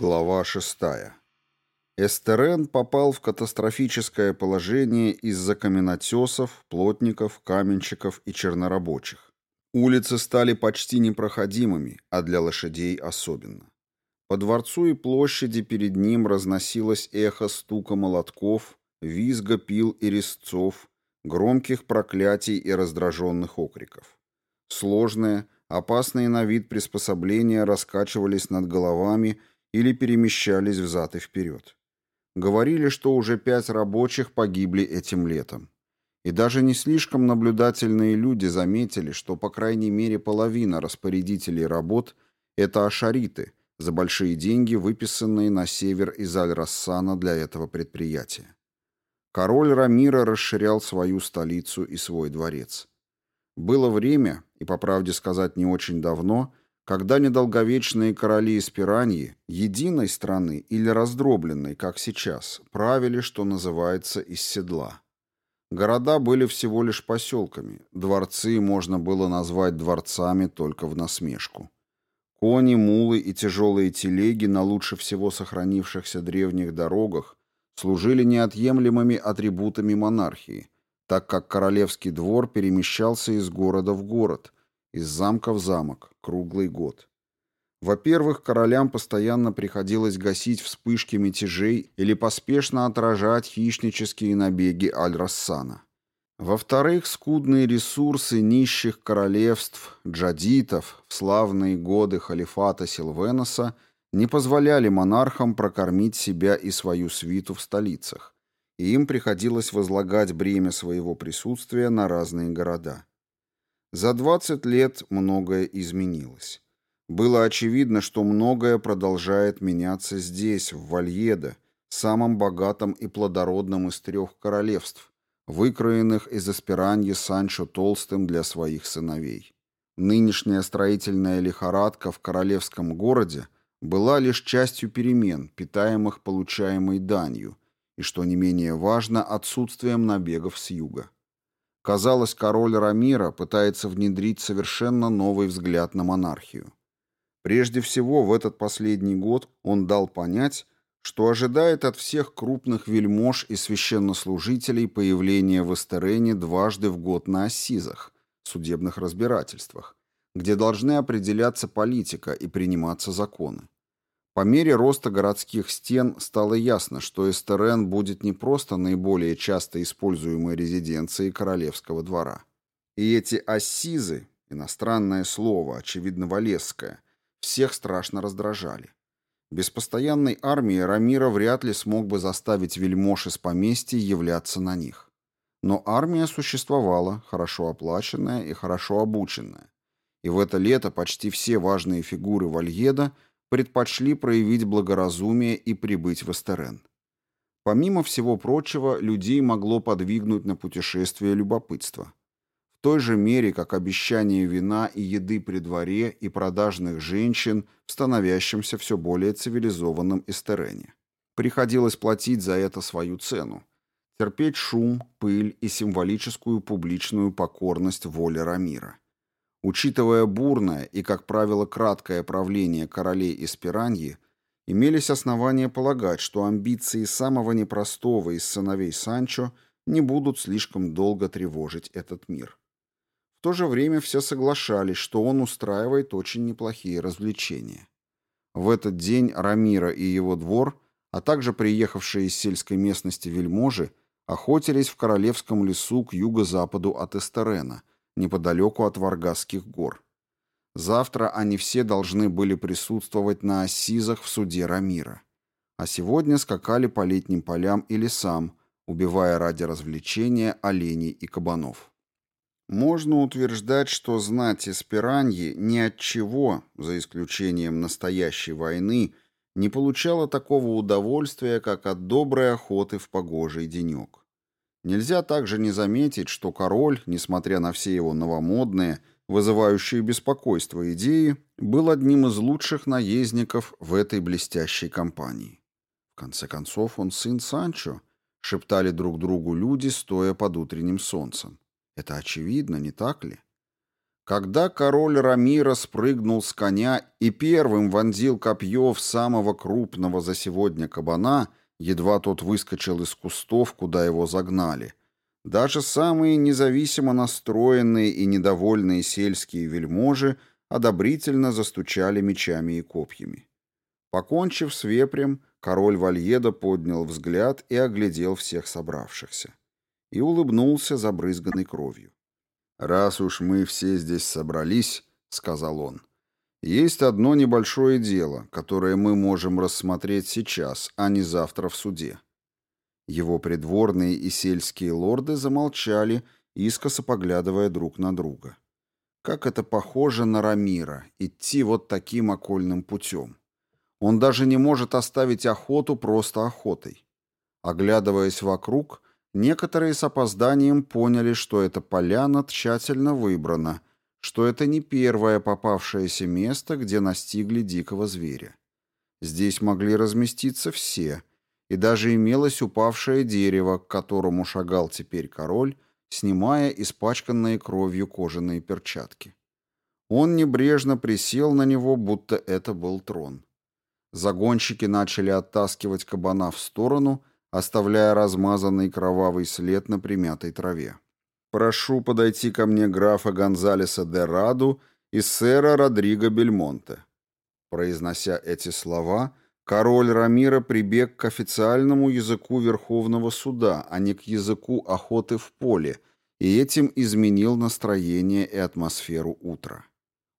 Глава 6. Эстерен попал в катастрофическое положение из-за каменотесов, плотников, каменщиков и чернорабочих. Улицы стали почти непроходимыми, а для лошадей особенно. По дворцу и площади перед ним разносилось эхо стука молотков, визга пил и резцов, громких проклятий и раздраженных окриков. Сложные, опасные на вид приспособления раскачивались над головами или перемещались взад и вперед. Говорили, что уже пять рабочих погибли этим летом. И даже не слишком наблюдательные люди заметили, что по крайней мере половина распорядителей работ – это ашариты, за большие деньги выписанные на север из Аль-Рассана для этого предприятия. Король Рамира расширял свою столицу и свой дворец. Было время, и по правде сказать не очень давно, когда недолговечные короли из Пираньи, единой страны или раздробленной, как сейчас, правили, что называется, из седла. Города были всего лишь поселками, дворцы можно было назвать дворцами только в насмешку. Кони, мулы и тяжелые телеги на лучше всего сохранившихся древних дорогах служили неотъемлемыми атрибутами монархии, так как королевский двор перемещался из города в город – из замка в замок, круглый год. Во-первых, королям постоянно приходилось гасить вспышки мятежей или поспешно отражать хищнические набеги Аль-Рассана. Во-вторых, скудные ресурсы нищих королевств, джадитов, в славные годы халифата Силвеноса не позволяли монархам прокормить себя и свою свиту в столицах, и им приходилось возлагать бремя своего присутствия на разные города. За 20 лет многое изменилось. Было очевидно, что многое продолжает меняться здесь, в Вальедо, самом богатом и плодородном из трех королевств, выкроенных из аспираньи Санчо Толстым для своих сыновей. Нынешняя строительная лихорадка в королевском городе была лишь частью перемен, питаемых получаемой данью, и, что не менее важно, отсутствием набегов с юга. Казалось, король Рамира пытается внедрить совершенно новый взгляд на монархию. Прежде всего, в этот последний год он дал понять, что ожидает от всех крупных вельмож и священнослужителей появления в Эстерене дважды в год на ассизах, судебных разбирательствах, где должны определяться политика и приниматься законы. По мере роста городских стен стало ясно, что Эстерен будет не просто наиболее часто используемой резиденцией королевского двора. И эти ассизы, иностранное слово, очевидно валесское, всех страшно раздражали. Без постоянной армии Рамира вряд ли смог бы заставить вельмож из поместья являться на них. Но армия существовала, хорошо оплаченная и хорошо обученная. И в это лето почти все важные фигуры Вальеда – предпочли проявить благоразумие и прибыть в Эстерен. Помимо всего прочего, людей могло подвигнуть на путешествие любопытство. В той же мере, как обещание вина и еды при дворе и продажных женщин в становящемся все более цивилизованном Эстерене. Приходилось платить за это свою цену. Терпеть шум, пыль и символическую публичную покорность воле Рамира. Учитывая бурное и, как правило, краткое правление королей из Пираньи, имелись основания полагать, что амбиции самого непростого из сыновей Санчо не будут слишком долго тревожить этот мир. В то же время все соглашались, что он устраивает очень неплохие развлечения. В этот день Рамира и его двор, а также приехавшие из сельской местности вельможи, охотились в королевском лесу к юго-западу от Эстерена – неподалеку от Варгасских гор. Завтра они все должны были присутствовать на ассизах в суде Рамира. А сегодня скакали по летним полям и лесам, убивая ради развлечения оленей и кабанов. Можно утверждать, что знать из Пираньи ни от чего, за исключением настоящей войны, не получала такого удовольствия, как от доброй охоты в погожий денек. Нельзя также не заметить, что король, несмотря на все его новомодные, вызывающие беспокойство идеи, был одним из лучших наездников в этой блестящей компании. В конце концов, он сын Санчо, шептали друг другу люди, стоя под утренним солнцем. Это очевидно, не так ли? Когда король Рамира спрыгнул с коня и первым вонзил копье в самого крупного за сегодня кабана, едва тот выскочил из кустов, куда его загнали, даже самые независимо настроенные и недовольные сельские вельможи одобрительно застучали мечами и копьями. Покончив с вепрем, король Вальеда поднял взгляд и оглядел всех собравшихся. И улыбнулся забрызганной кровью. «Раз уж мы все здесь собрались», — сказал он, — «есть одно небольшое дело, которое мы можем рассмотреть сейчас, а не завтра в суде». Его придворные и сельские лорды замолчали, искоса поглядывая друг на друга. Как это похоже на Рамира, идти вот таким окольным путем. Он даже не может оставить охоту просто охотой. Оглядываясь вокруг, некоторые с опозданием поняли, что эта поляна тщательно выбрана, что это не первое попавшееся место, где настигли дикого зверя. Здесь могли разместиться все, и даже имелось упавшее дерево, к которому шагал теперь король, снимая испачканные кровью кожаные перчатки. Он небрежно присел на него, будто это был трон. Загонщики начали оттаскивать кабана в сторону, оставляя размазанный кровавый след на примятой траве. «Прошу подойти ко мне графа Гонзалеса де Раду и сэра Родриго Бельмонте». Произнося эти слова, король Рамира прибег к официальному языку Верховного суда, а не к языку охоты в поле, и этим изменил настроение и атмосферу утра.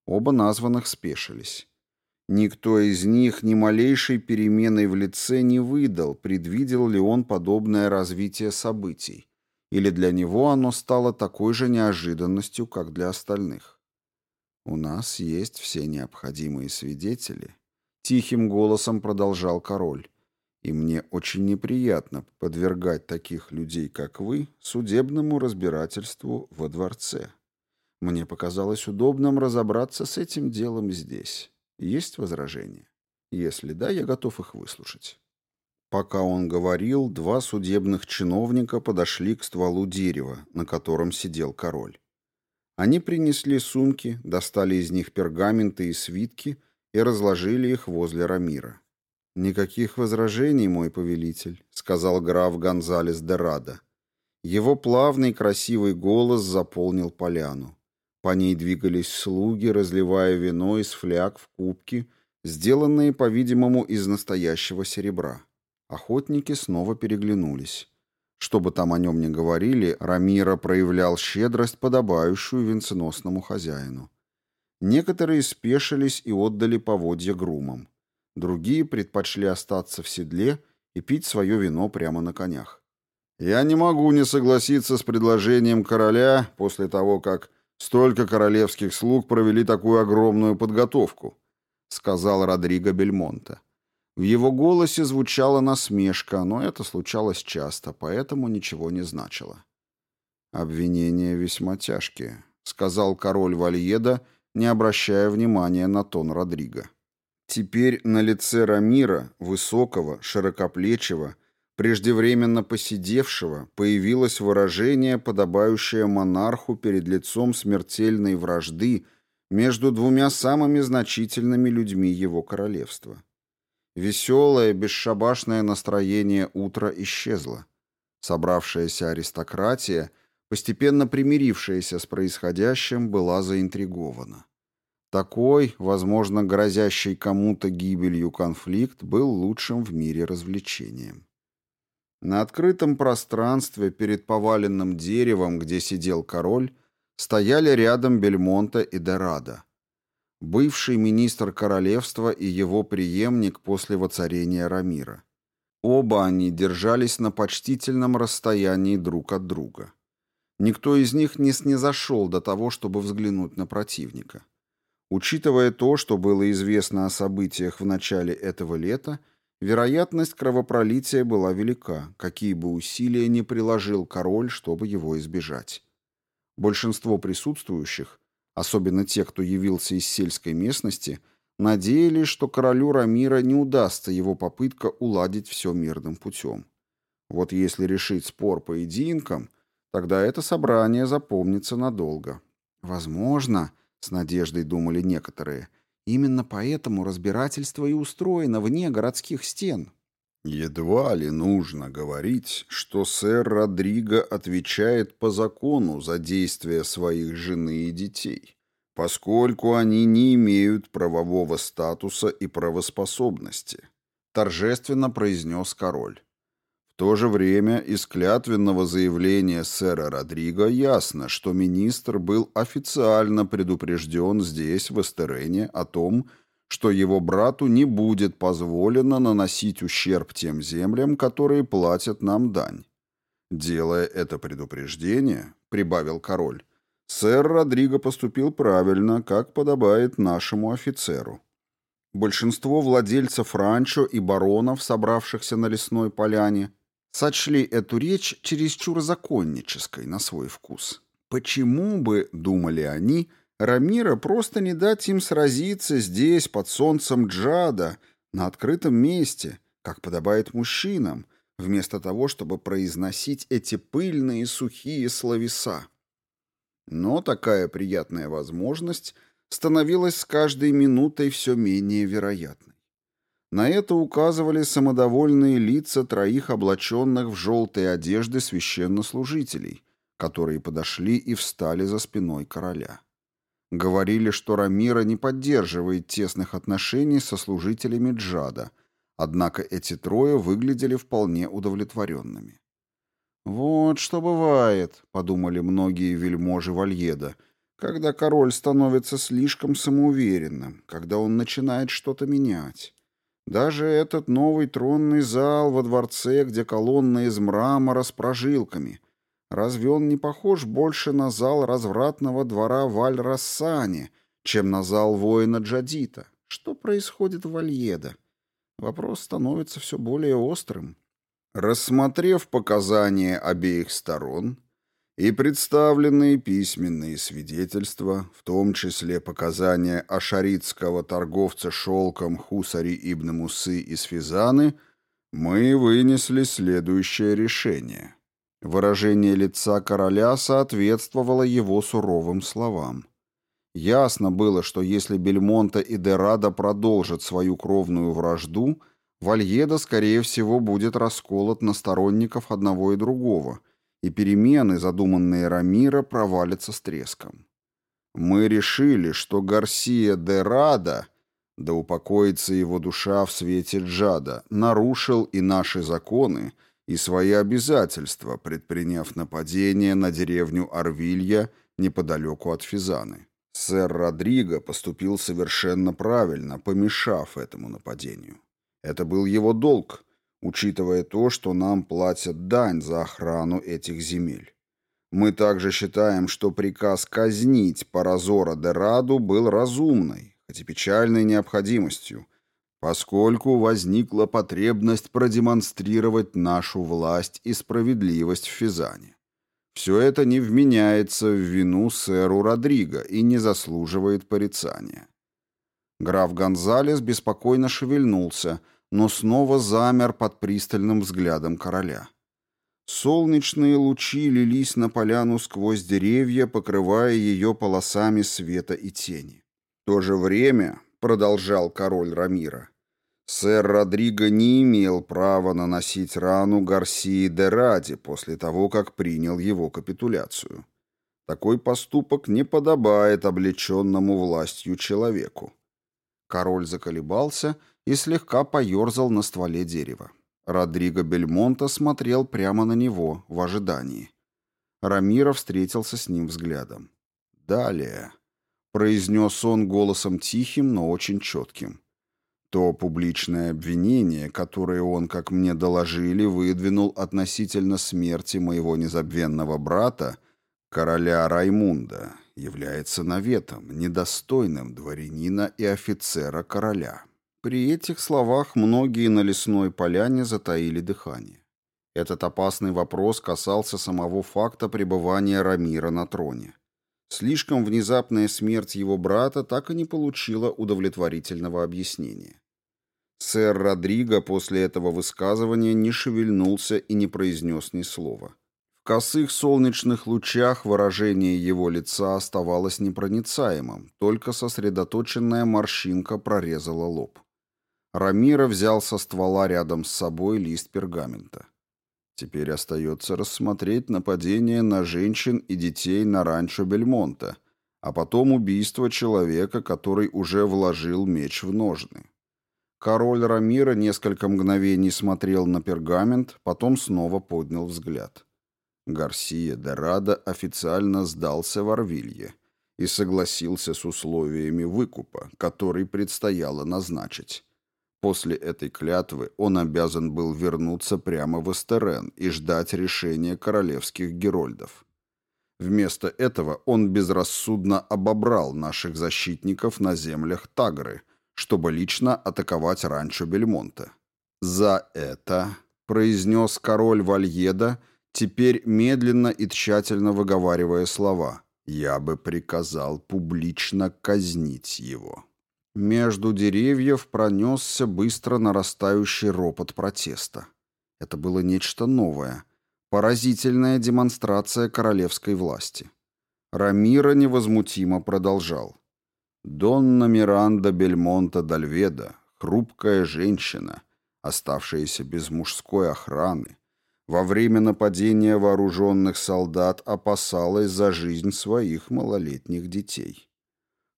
Оба названных спешились. Никто из них ни малейшей переменой в лице не выдал, предвидел ли он подобное развитие событий, или для него оно стало такой же неожиданностью, как для остальных. «У нас есть все необходимые свидетели», — тихим голосом продолжал король, «и мне очень неприятно подвергать таких людей, как вы, судебному разбирательству во дворце. Мне показалось удобным разобраться с этим делом здесь». Есть возражения? Если да, я готов их выслушать. Пока он говорил, два судебных чиновника подошли к стволу дерева, на котором сидел король. Они принесли сумки, достали из них пергаменты и свитки и разложили их возле Рамира. «Никаких возражений, мой повелитель», — сказал граф Гонзалес де Рада. Его плавный красивый голос заполнил поляну. По ней двигались слуги, разливая вино из фляг в кубки, сделанные, по-видимому, из настоящего серебра. Охотники снова переглянулись. Что бы там о нем ни говорили, Рамира проявлял щедрость, подобающую венценосному хозяину. Некоторые спешились и отдали поводья грумам. Другие предпочли остаться в седле и пить свое вино прямо на конях. «Я не могу не согласиться с предложением короля после того, как Столько королевских слуг провели такую огромную подготовку, сказал Родриго Бельмонте. В его голосе звучала насмешка, но это случалось часто, поэтому ничего не значило. «Обвинения весьма тяжкие», — сказал король Вальеда, не обращая внимания на тон Родриго. Теперь на лице Рамира, высокого, широкоплечего, преждевременно посидевшего, появилось выражение, подобающее монарху перед лицом смертельной вражды между двумя самыми значительными людьми его королевства. Веселое, бесшабашное настроение утра исчезло. Собравшаяся аристократия, постепенно примирившаяся с происходящим, была заинтригована. Такой, возможно, грозящий кому-то гибелью конфликт был лучшим в мире развлечением. На открытом пространстве перед поваленным деревом, где сидел король, стояли рядом Бельмонта и Дорадо. Бывший министр королевства и его преемник после воцарения Рамира. Оба они держались на почтительном расстоянии друг от друга. Никто из них не снизошел до того, чтобы взглянуть на противника. Учитывая то, что было известно о событиях в начале этого лета, Вероятность кровопролития была велика, какие бы усилия ни приложил король, чтобы его избежать. Большинство присутствующих, особенно те, кто явился из сельской местности, надеялись, что королю Рамира не удастся его попытка уладить все мирным путем. Вот если решить спор поединком, тогда это собрание запомнится надолго. Возможно, с надеждой думали некоторые, именно поэтому разбирательство и устроено вне городских стен. Едва ли нужно говорить, что сэр Родриго отвечает по закону за действия своих жены и детей, поскольку они не имеют правового статуса и правоспособности, торжественно произнес король. В то же время из клятвенного заявления сэра Родриго ясно, что министр был официально предупрежден здесь, в Эстерене, о том, что его брату не будет позволено наносить ущерб тем землям, которые платят нам дань. Делая это предупреждение, прибавил король, сэр Родриго поступил правильно, как подобает нашему офицеру. Большинство владельцев ранчо и баронов, собравшихся на лесной поляне, сочли эту речь чересчур законнической на свой вкус. Почему бы, думали они, — Рамира просто не дать им сразиться здесь, под солнцем Джада, на открытом месте, как подобает мужчинам, вместо того, чтобы произносить эти пыльные сухие словеса. Но такая приятная возможность становилась с каждой минутой все менее вероятной. На это указывали самодовольные лица троих облаченных в желтые одежды священнослужителей, которые подошли и встали за спиной короля. Говорили, что Рамира не поддерживает тесных отношений со служителями Джада, однако эти трое выглядели вполне удовлетворенными. «Вот что бывает», — подумали многие вельможи Вальеда, «когда король становится слишком самоуверенным, когда он начинает что-то менять». Даже этот новый тронный зал во дворце, где колонны из мрамора с прожилками, Разве он не похож больше на зал развратного двора Валь-Рассани, чем на зал воина Джадита? Что происходит в Вальеда? Вопрос становится все более острым. Рассмотрев показания обеих сторон и представленные письменные свидетельства, в том числе показания ашаритского торговца шелком Хусари ибн Мусы из Физаны, мы вынесли следующее решение — Выражение лица короля соответствовало его суровым словам. Ясно было, что если Бельмонта и Дерада продолжат свою кровную вражду, Вальеда, скорее всего, будет расколот на сторонников одного и другого, и перемены, задуманные Рамира, провалятся с треском. Мы решили, что Гарсия де Рада, да упокоится его душа в свете Джада, нарушил и наши законы, и свои обязательства, предприняв нападение на деревню Арвилья неподалеку от Физаны. Сэр Родриго поступил совершенно правильно, помешав этому нападению. Это был его долг, учитывая то, что нам платят дань за охрану этих земель. Мы также считаем, что приказ казнить Паразора де Раду был разумной, хоть и печальной необходимостью, поскольку возникла потребность продемонстрировать нашу власть и справедливость в Физане. Все это не вменяется в вину сэру Родриго и не заслуживает порицания. Граф Гонзалес беспокойно шевельнулся, но снова замер под пристальным взглядом короля. Солнечные лучи лились на поляну сквозь деревья, покрывая ее полосами света и тени. В то же время, продолжал король Рамира, сэр Родриго не имел права наносить рану Гарсии де Ради после того, как принял его капитуляцию. Такой поступок не подобает облеченному властью человеку. Король заколебался и слегка поерзал на стволе дерева. Родриго Бельмонта смотрел прямо на него в ожидании. Рамира встретился с ним взглядом. «Далее», — произнес он голосом тихим, но очень четким. То публичное обвинение, которое он, как мне доложили, выдвинул относительно смерти моего незабвенного брата, короля Раймунда, является наветом, недостойным дворянина и офицера короля. При этих словах многие на лесной поляне затаили дыхание. Этот опасный вопрос касался самого факта пребывания Рамира на троне. Слишком внезапная смерть его брата так и не получила удовлетворительного объяснения. Сэр Родриго после этого высказывания не шевельнулся и не произнес ни слова. В косых солнечных лучах выражение его лица оставалось непроницаемым, только сосредоточенная морщинка прорезала лоб. Рамира взял со ствола рядом с собой лист пергамента. Теперь остается рассмотреть нападение на женщин и детей на ранчо Бельмонта, а потом убийство человека, который уже вложил меч в ножны. Король Рамира несколько мгновений смотрел на пергамент, потом снова поднял взгляд. Гарсия де Рада официально сдался в Арвилье и согласился с условиями выкупа, который предстояло назначить. После этой клятвы он обязан был вернуться прямо в Эстерен и ждать решения королевских герольдов. Вместо этого он безрассудно обобрал наших защитников на землях Тагры, чтобы лично атаковать ранчо Бельмонте. «За это», — произнес король Вальеда, теперь медленно и тщательно выговаривая слова, «я бы приказал публично казнить его». Между деревьев пронесся быстро нарастающий ропот протеста. Это было нечто новое, поразительная демонстрация королевской власти. Рамира невозмутимо продолжал. Донна Миранда Бельмонта Дальведа, хрупкая женщина, оставшаяся без мужской охраны, во время нападения вооруженных солдат опасалась за жизнь своих малолетних детей.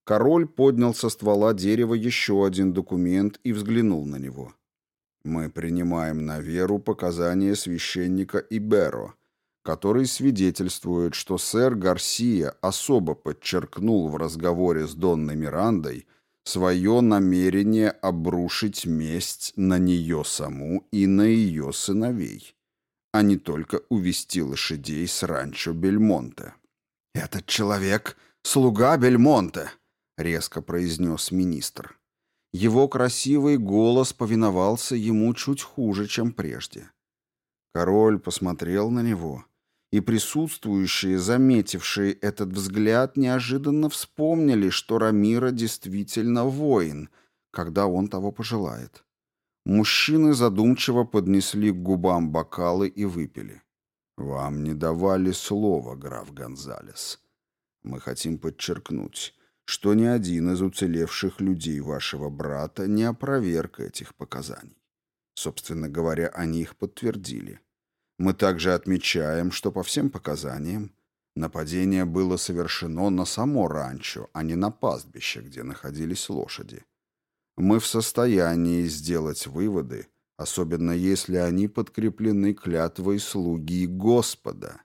Король поднял со ствола дерева еще один документ и взглянул на него. «Мы принимаем на веру показания священника Иберо, который свидетельствует, что сэр Гарсия особо подчеркнул в разговоре с Донной Мирандой свое намерение обрушить месть на нее саму и на ее сыновей, а не только увести лошадей с ранчо Бельмонте. «Этот человек — слуга Бельмонте», — резко произнес министр. Его красивый голос повиновался ему чуть хуже, чем прежде. Король посмотрел на него, и присутствующие, заметившие этот взгляд, неожиданно вспомнили, что Рамира действительно воин, когда он того пожелает. Мужчины задумчиво поднесли к губам бокалы и выпили. «Вам не давали слова, граф Гонзалес. Мы хотим подчеркнуть, что ни один из уцелевших людей вашего брата не опроверг этих показаний. Собственно говоря, они их подтвердили. Мы также отмечаем, что по всем показаниям нападение было совершено на само ранчо, а не на пастбище, где находились лошади. Мы в состоянии сделать выводы, особенно если они подкреплены клятвой слуги Господа.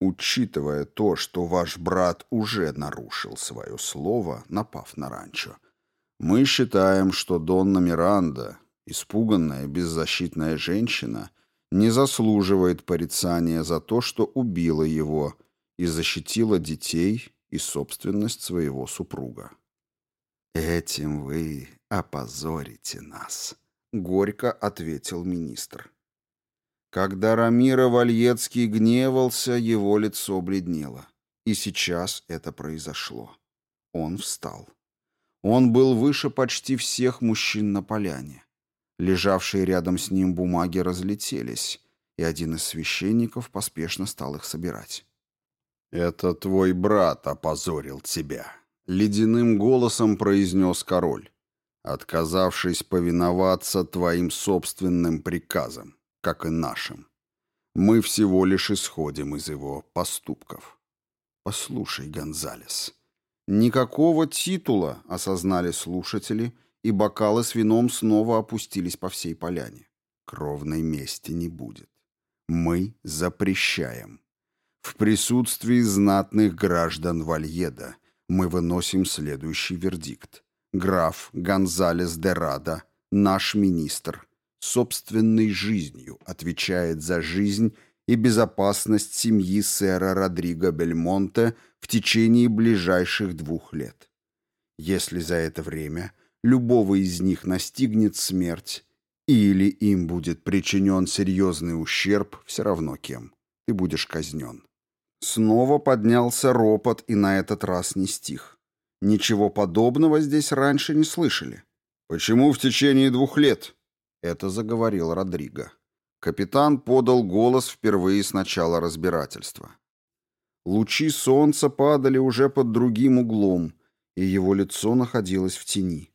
Учитывая то, что ваш брат уже нарушил свое слово, напав на ранчо, мы считаем, что Донна Миранда, испуганная беззащитная женщина, не заслуживает порицания за то, что убила его и защитила детей и собственность своего супруга. «Этим вы опозорите нас», — горько ответил министр. Когда Рамира Вальецкий гневался, его лицо бледнело. И сейчас это произошло. Он встал. Он был выше почти всех мужчин на поляне. Лежавшие рядом с ним бумаги разлетелись, и один из священников поспешно стал их собирать. «Это твой брат опозорил тебя», — ледяным голосом произнес король, отказавшись повиноваться твоим собственным приказам как и нашим. Мы всего лишь исходим из его поступков. Послушай, Гонзалес, никакого титула, осознали слушатели, и бокалы с вином снова опустились по всей поляне. Кровной мести не будет. Мы запрещаем. В присутствии знатных граждан Вальеда мы выносим следующий вердикт. Граф Гонзалес де Рада, наш министр, собственной жизнью отвечает за жизнь и безопасность семьи сэра Родриго Бельмонте в течение ближайших двух лет. Если за это время любого из них настигнет смерть, или им будет причинен серьезный ущерб, все равно кем, ты будешь казнен. Снова поднялся ропот, и на этот раз не стих. Ничего подобного здесь раньше не слышали. «Почему в течение двух лет?» Это заговорил Родриго. Капитан подал голос впервые с начала разбирательства. Лучи солнца падали уже под другим углом, и его лицо находилось в тени.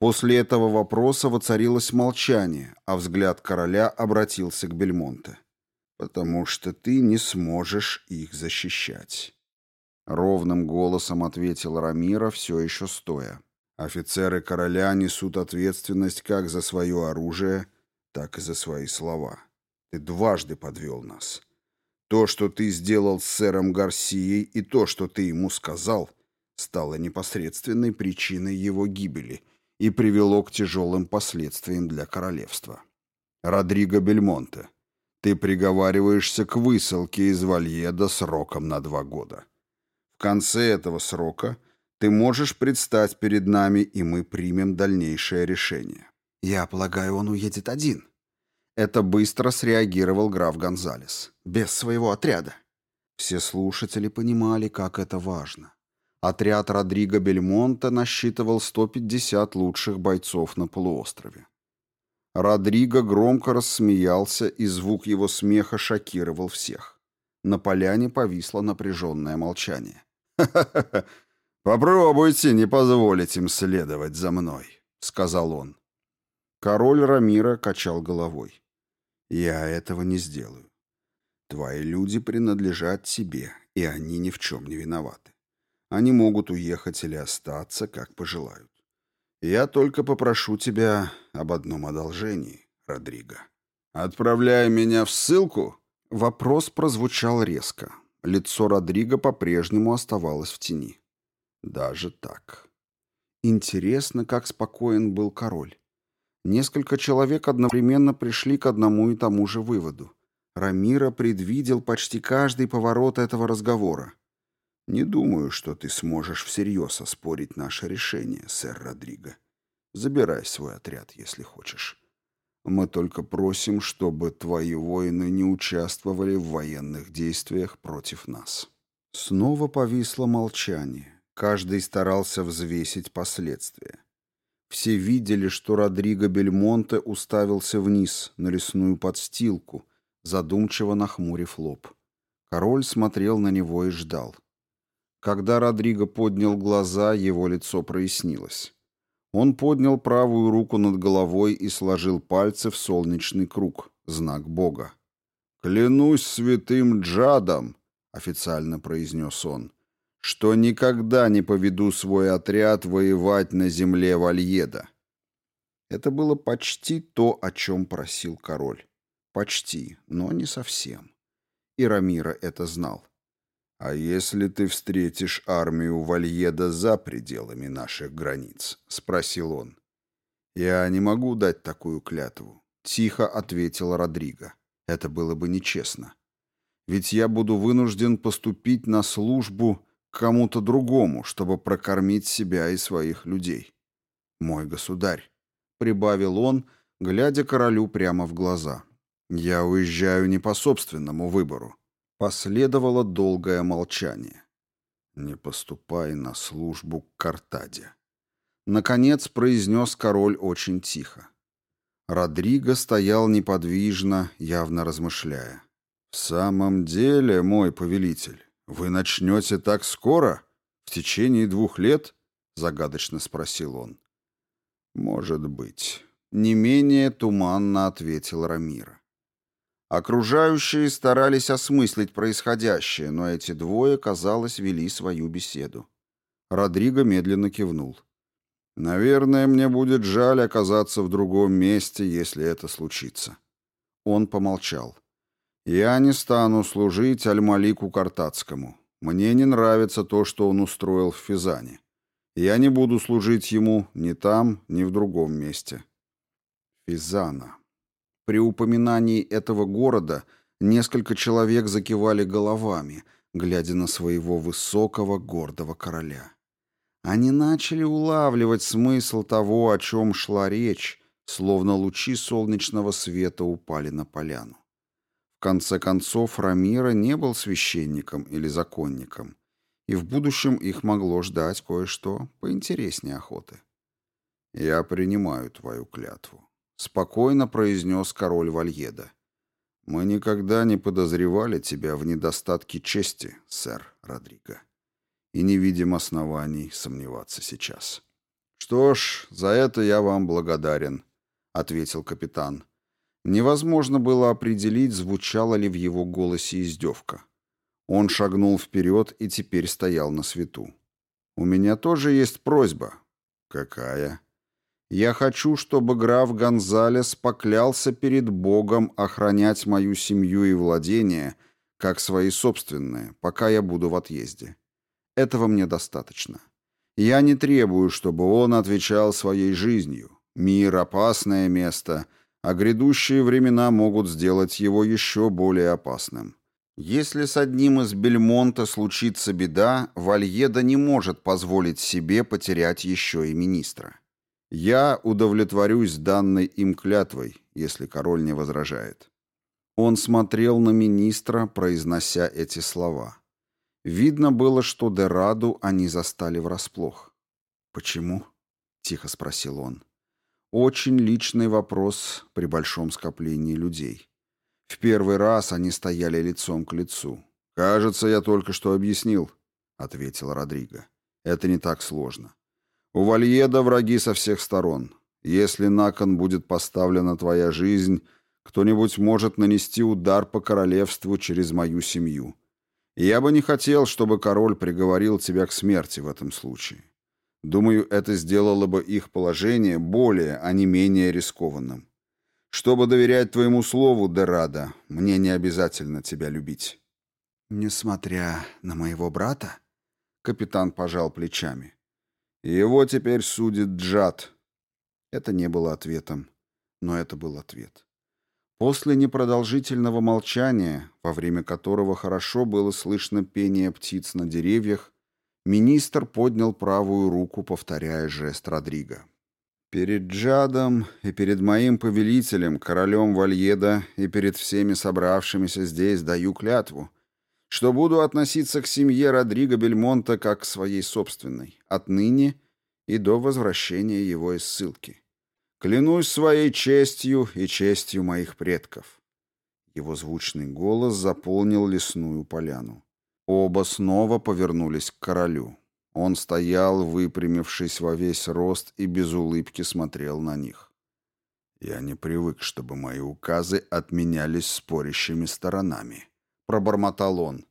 После этого вопроса воцарилось молчание, а взгляд короля обратился к Бельмонте. «Потому что ты не сможешь их защищать». Ровным голосом ответил Рамира, все еще стоя. «Офицеры короля несут ответственность как за свое оружие, так и за свои слова. Ты дважды подвел нас. То, что ты сделал с сэром Гарсией, и то, что ты ему сказал, стало непосредственной причиной его гибели и привело к тяжелым последствиям для королевства. Родриго Бельмонте, ты приговариваешься к высылке из Вальеда сроком на два года. В конце этого срока ты можешь предстать перед нами, и мы примем дальнейшее решение. Я полагаю, он уедет один. Это быстро среагировал граф Гонзалес. Без своего отряда. Все слушатели понимали, как это важно. Отряд Родриго Бельмонта насчитывал 150 лучших бойцов на полуострове. Родриго громко рассмеялся, и звук его смеха шокировал всех. На поляне повисло напряженное молчание. «Ха-ха-ха! Попробуйте не позволить им следовать за мной», — сказал он. Король Рамира качал головой. «Я этого не сделаю. Твои люди принадлежат тебе, и они ни в чем не виноваты. Они могут уехать или остаться, как пожелают. Я только попрошу тебя об одном одолжении, Родриго. Отправляй меня в ссылку?» Вопрос прозвучал резко. Лицо Родриго по-прежнему оставалось в тени. Даже так. Интересно, как спокоен был король. Несколько человек одновременно пришли к одному и тому же выводу. Рамира предвидел почти каждый поворот этого разговора. Не думаю, что ты сможешь всерьез оспорить наше решение, сэр Родриго. Забирай свой отряд, если хочешь. Мы только просим, чтобы твои воины не участвовали в военных действиях против нас. Снова повисло молчание. Каждый старался взвесить последствия. Все видели, что Родриго Бельмонте уставился вниз, на лесную подстилку, задумчиво нахмурив лоб. Король смотрел на него и ждал. Когда Родриго поднял глаза, его лицо прояснилось. Он поднял правую руку над головой и сложил пальцы в солнечный круг, знак Бога. «Клянусь святым Джадом», — официально произнес он, — «что никогда не поведу свой отряд воевать на земле Вальеда». Это было почти то, о чем просил король. Почти, но не совсем. И Рамира это знал. «А если ты встретишь армию Вальеда за пределами наших границ?» — спросил он. «Я не могу дать такую клятву», — тихо ответил Родриго. «Это было бы нечестно. Ведь я буду вынужден поступить на службу к кому-то другому, чтобы прокормить себя и своих людей. Мой государь», — прибавил он, глядя королю прямо в глаза, — «я уезжаю не по собственному выбору. Последовало долгое молчание. «Не поступай на службу к Картаде». Наконец произнес король очень тихо. Родриго стоял неподвижно, явно размышляя. «В самом деле, мой повелитель, вы начнете так скоро? В течение двух лет?» — загадочно спросил он. «Может быть». Не менее туманно ответил Рамира. Окружающие старались осмыслить происходящее, но эти двое, казалось, вели свою беседу. Родриго медленно кивнул. «Наверное, мне будет жаль оказаться в другом месте, если это случится». Он помолчал. «Я не стану служить Аль-Малику Картацкому. Мне не нравится то, что он устроил в Физане. Я не буду служить ему ни там, ни в другом месте». Физана. При упоминании этого города несколько человек закивали головами, глядя на своего высокого гордого короля. Они начали улавливать смысл того, о чем шла речь, словно лучи солнечного света упали на поляну. В конце концов, Рамира не был священником или законником, и в будущем их могло ждать кое-что поинтереснее охоты. «Я принимаю твою клятву», спокойно произнес король Вальеда. Мы никогда не подозревали тебя в недостатке чести, сэр Родриго. И не видим оснований сомневаться сейчас. Что ж, за это я вам благодарен, ответил капитан. Невозможно было определить, звучала ли в его голосе издевка. Он шагнул вперед и теперь стоял на свету. «У меня тоже есть просьба». «Какая?» «Я хочу, чтобы граф Гонзалес поклялся перед Богом охранять мою семью и владения, как свои собственные, пока я буду в отъезде. Этого мне достаточно. Я не требую, чтобы он отвечал своей жизнью. Мир — опасное место — а грядущие времена могут сделать его еще более опасным. Если с одним из Бельмонта случится беда, Вальеда не может позволить себе потерять еще и министра. Я удовлетворюсь данной им клятвой, если король не возражает. Он смотрел на министра, произнося эти слова. Видно было, что Дераду они застали врасплох. «Почему?» — тихо спросил он. Очень личный вопрос при большом скоплении людей. В первый раз они стояли лицом к лицу. «Кажется, я только что объяснил», — ответил Родриго. «Это не так сложно. У Вальеда враги со всех сторон. Если на кон будет поставлена твоя жизнь, кто-нибудь может нанести удар по королевству через мою семью. Я бы не хотел, чтобы король приговорил тебя к смерти в этом случае. Думаю, это сделало бы их положение более, а не менее рискованным. Чтобы доверять твоему слову, Дерада, мне не обязательно тебя любить». «Несмотря на моего брата?» Капитан пожал плечами. «Его теперь судит Джад». Это не было ответом, но это был ответ. После непродолжительного молчания, во время которого хорошо было слышно пение птиц на деревьях, Министр поднял правую руку, повторяя жест Родриго. «Перед Джадом и перед моим повелителем, королем Вальеда, и перед всеми собравшимися здесь даю клятву, что буду относиться к семье Родриго Бельмонта как к своей собственной, отныне и до возвращения его из ссылки. Клянусь своей честью и честью моих предков». Его звучный голос заполнил лесную поляну. Оба снова повернулись к королю. Он стоял, выпрямившись во весь рост и без улыбки смотрел на них. «Я не привык, чтобы мои указы отменялись спорящими сторонами», — пробормотал он.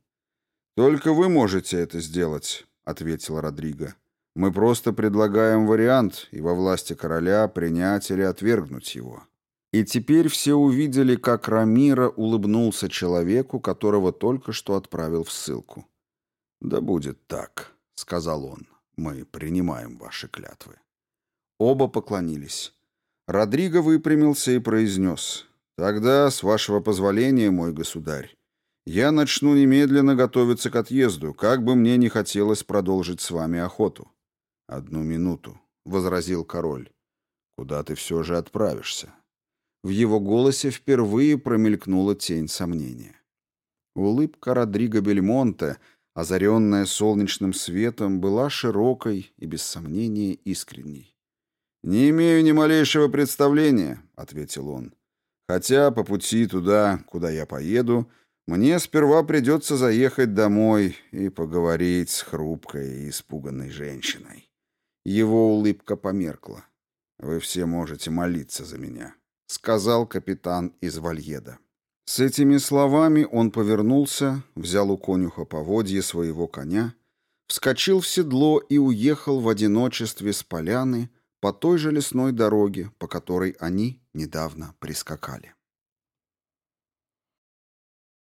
«Только вы можете это сделать», — ответил Родриго. «Мы просто предлагаем вариант, и во власти короля принять или отвергнуть его». И теперь все увидели, как Рамира улыбнулся человеку, которого только что отправил в ссылку. «Да будет так», — сказал он. «Мы принимаем ваши клятвы». Оба поклонились. Родриго выпрямился и произнес. «Тогда, с вашего позволения, мой государь, я начну немедленно готовиться к отъезду, как бы мне не хотелось продолжить с вами охоту». «Одну минуту», — возразил король. «Куда ты все же отправишься?» В его голосе впервые промелькнула тень сомнения. Улыбка Родриго Бельмонте, озаренная солнечным светом, была широкой и, без сомнения, искренней. «Не имею ни малейшего представления», — ответил он. «Хотя по пути туда, куда я поеду, мне сперва придется заехать домой и поговорить с хрупкой и испуганной женщиной». Его улыбка померкла. «Вы все можете молиться за меня» сказал капитан из Вальеда. С этими словами он повернулся, взял у конюха поводье своего коня, вскочил в седло и уехал в одиночестве с поляны по той же лесной дороге, по которой они недавно прискакали.